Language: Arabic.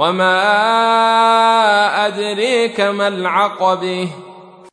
وما ادريك ما العقبه